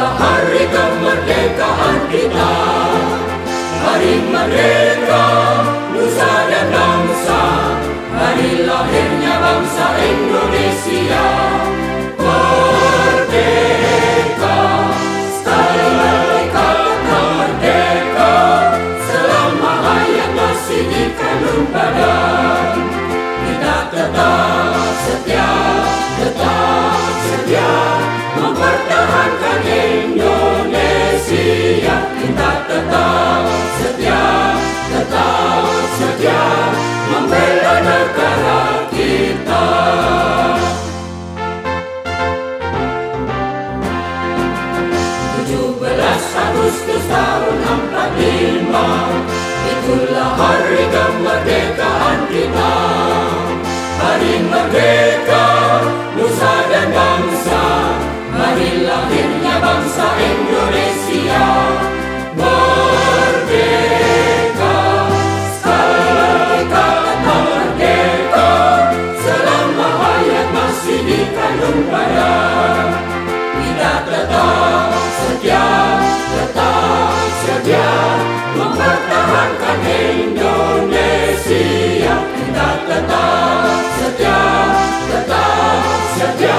Adalah hari kemerdekaan kita Hari merdeka Nusa dan bangsa. Hari lahirnya bangsa Indonesia. Kristus darum am Planet. saja mempertahankan Indonesia. Kita tetap setia tetap setia